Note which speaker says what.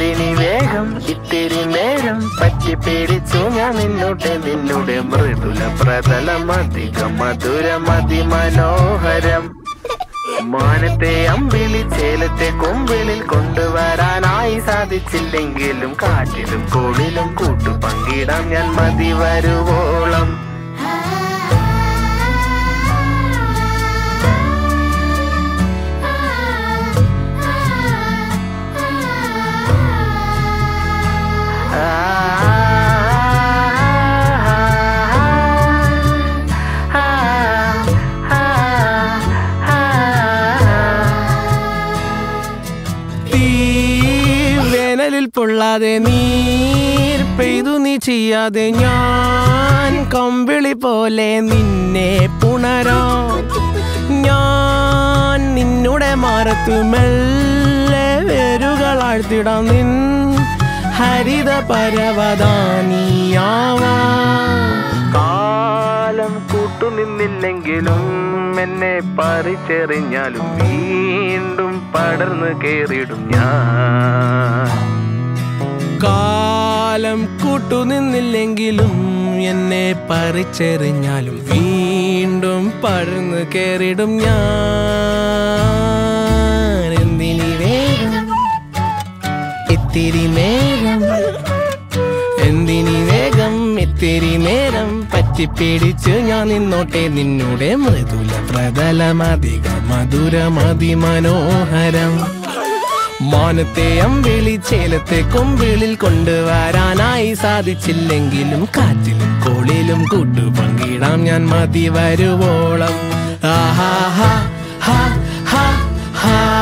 Speaker 1: നന്ദിനി വേഗം ഇത്തിരി നേരം പറ്റി പേടിച്ചു ഞാൻ നിന്നോട്ടെ നിന്നുടെ മൃദുല പ്രതലം മധുര മതി മനോഹരം മാനത്തെ അമ്പിളി ചേലത്തെ കൊമ്പിളിൽ കൊണ്ടുവരാനായി സാധിച്ചില്ലെങ്കിലും കാറ്റിലും കോളിലും കൂട്ടു പങ്കിടാം ഞാൻ മതി വരുവോളം.
Speaker 2: വേനലിൽ പൊള്ളാതെ നീർ നീ ചെയ്യാതെ ഞാൻ കമ്പിളി പോലെ നിന്നെ പുണരാ. ഞാൻ നിന്നുടെ മാറത്തു മെല്ലെ വേരുകളാഴ്ത്തിടാം നിൻ ഹരിത പരവതാനിയാവാ.
Speaker 1: കാലം കൂട്ടുനിന്നില്ലെങ്കിലും എന്നെ പറിച്ചെറിഞ്ഞാലും വീണ്ടും പടർന്നു കേറിടും ഞാൻ.
Speaker 2: കാലം കൂട്ടുനിന്നില്ലെങ്കിലും എന്നെ പറിച്ചെറിഞ്ഞാലും വീണ്ടും പഴന്ന് കയറിടും ഞാൻ. എന്തിനി വേഗം? ഇത്തിരി നേരം. എന്തിനി വേഗം? ഇത്തിരി നേരം പറ്റിപ്പിടിച്ച് ഞാൻ നിന്നോട്ടെ നിന്നുടെ മൃദുല പ്രതലമധിക മധുരമതി മനോഹരം മാനത്തെ അമ്പിളി ചേലത്തെ കൊമ്പിളിൽ കൊണ്ടുവരാനായി സാധിച്ചില്ലെങ്കിലും കാറ്റിലും കോളിലും കൂട്ടു പങ്കിടാം ഞാൻ മതി വരുവോളം. ആഹാ ഹാ ഹാ ഹാ.